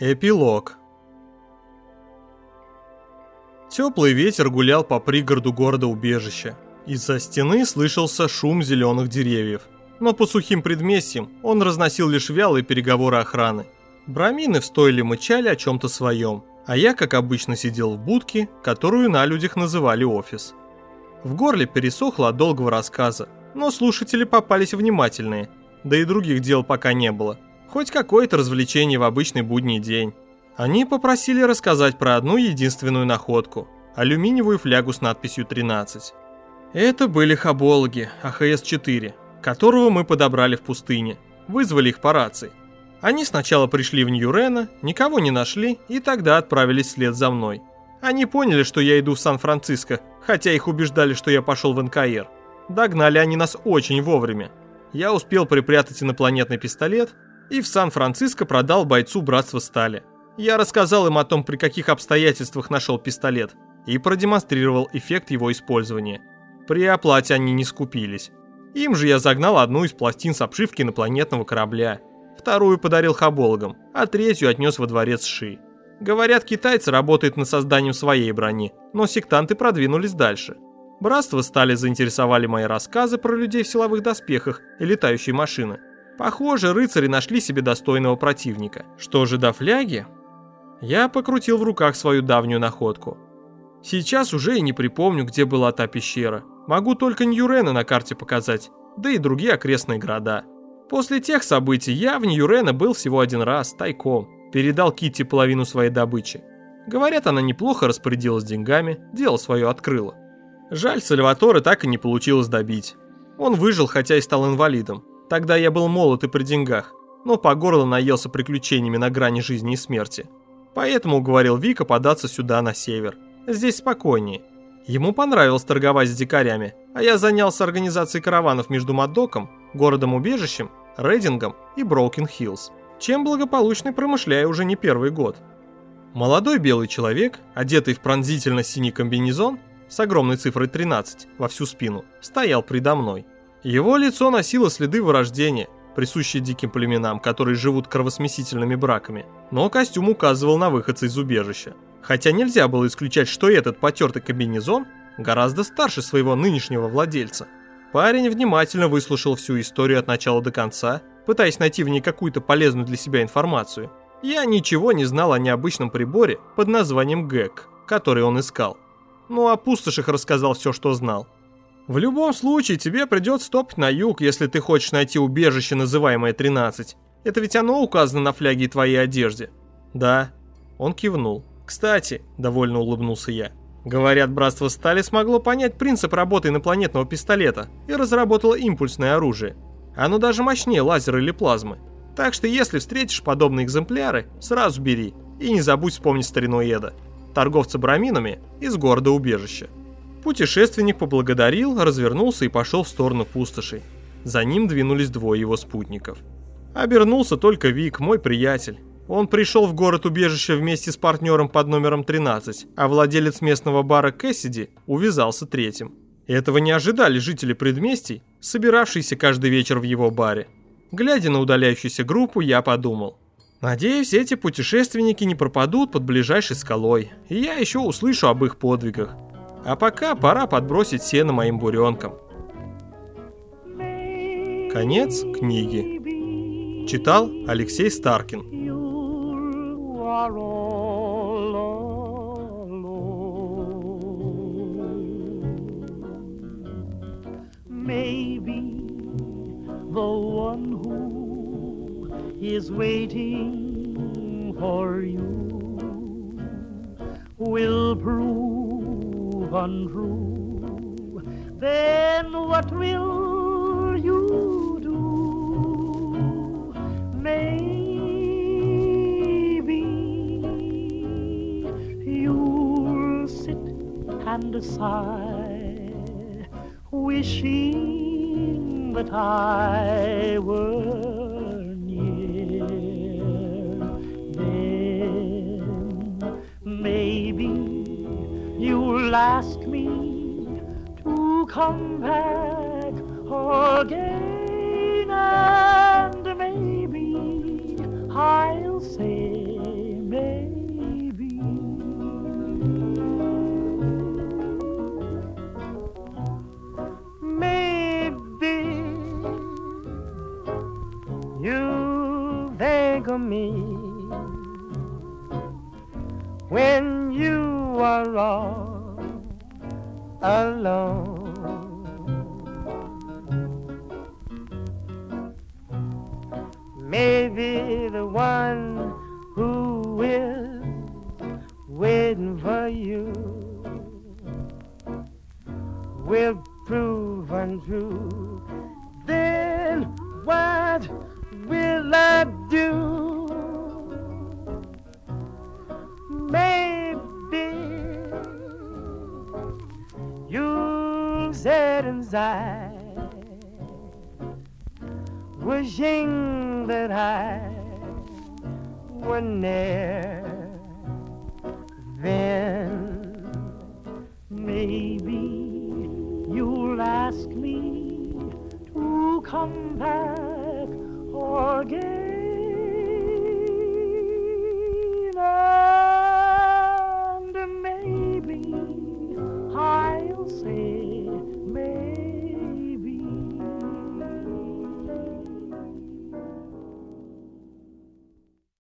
Эпилог Теплый ветер гулял по пригороду города-убежища. Из-за стены слышался шум зеленых деревьев. Но по сухим предместьям он разносил лишь вялые переговоры охраны. Брамины в стойле мычали о чем-то своем, а я, как обычно, сидел в будке, которую на людях называли офис. В горле пересохло от долгого рассказа, но слушатели попались внимательные, да и других дел пока не было – Хоть какое-то развлечение в обычный будний день. Они попросили рассказать про одну единственную находку – алюминиевую флягу с надписью 13. Это были хабологи АХС-4, которого мы подобрали в пустыне. Вызвали их по рации. Они сначала пришли в Нью-Рено, никого не нашли и тогда отправились вслед за мной. Они поняли, что я иду в Сан-Франциско, хотя их убеждали, что я пошел в НКР. Догнали они нас очень вовремя. Я успел припрятать инопланетный пистолет и в Сан-Франциско продал бойцу Братства Стали. Я рассказал им о том, при каких обстоятельствах нашел пистолет, и продемонстрировал эффект его использования. При оплате они не скупились. Им же я загнал одну из пластин с обшивки инопланетного корабля, вторую подарил хабологам, а третью отнес во дворец Ши. Говорят, китайцы работают над созданием своей брони, но сектанты продвинулись дальше. Братство стали заинтересовали мои рассказы про людей в силовых доспехах и летающие машины. Похоже, рыцари нашли себе достойного противника. Что же до фляги? Я покрутил в руках свою давнюю находку. Сейчас уже и не припомню, где была та пещера. Могу только Ньюрена на карте показать, да и другие окрестные города. После тех событий я в Ньюрена был всего один раз, тайком. Передал Китти половину своей добычи. Говорят, она неплохо распорядилась деньгами, дело свое открыла. Жаль, Сальваторе так и не получилось добить. Он выжил, хотя и стал инвалидом. Тогда я был молод и при деньгах, но по горло наелся приключениями на грани жизни и смерти. Поэтому уговорил Вика податься сюда, на север. Здесь спокойнее. Ему понравилось торговать с дикарями, а я занялся организацией караванов между Мадоком, городом-убежищем, Рейдингом и Броукен-Хиллз, чем благополучно промышляю уже не первый год. Молодой белый человек, одетый в пронзительно-синий комбинезон с огромной цифрой 13 во всю спину, стоял предо мной. Его лицо носило следы вырождения, присущие диким племенам, которые живут кровосмесительными браками, но костюм указывал на выходца из убежища. Хотя нельзя было исключать, что этот потертый комбинезон гораздо старше своего нынешнего владельца. Парень внимательно выслушал всю историю от начала до конца, пытаясь найти в ней какую-то полезную для себя информацию. Я ничего не знал о необычном приборе под названием ГЭК, который он искал. Ну а пустошах рассказал все, что знал. В любом случае, тебе придется топать на юг, если ты хочешь найти убежище, называемое 13. Это ведь оно указано на фляге и твоей одежде. Да. Он кивнул. Кстати, довольно улыбнулся я. Говорят, Братство Стали смогло понять принцип работы инопланетного пистолета и разработало импульсное оружие. Оно даже мощнее лазера или плазмы. Так что если встретишь подобные экземпляры, сразу бери. И не забудь вспомнить старину Эда, торговца браминами из города убежища. Путешественник поблагодарил, развернулся и пошел в сторону пустоши. За ним двинулись двое его спутников. Обернулся только Вик, мой приятель. Он пришел в город-убежище вместе с партнером под номером 13, а владелец местного бара Кэссиди увязался третьим. Этого не ожидали жители предместий, собиравшиеся каждый вечер в его баре. Глядя на удаляющуюся группу, я подумал. Надеюсь, эти путешественники не пропадут под ближайшей скалой, и я еще услышу об их подвигах. А пока пора подбросить сено моим буренкам. Конец книги. Читал Алексей Старкин. is waiting for you will prove untrue, then what will you do? Maybe you'll sit and sigh, wishing that I were you'll ask me to come back again, and maybe I'll say maybe. Maybe you think of me when you are wrong alone. Maybe the one who is waiting for you will prove untrue. Then what inside wishing that I were near. Then maybe you'll ask me to come back again.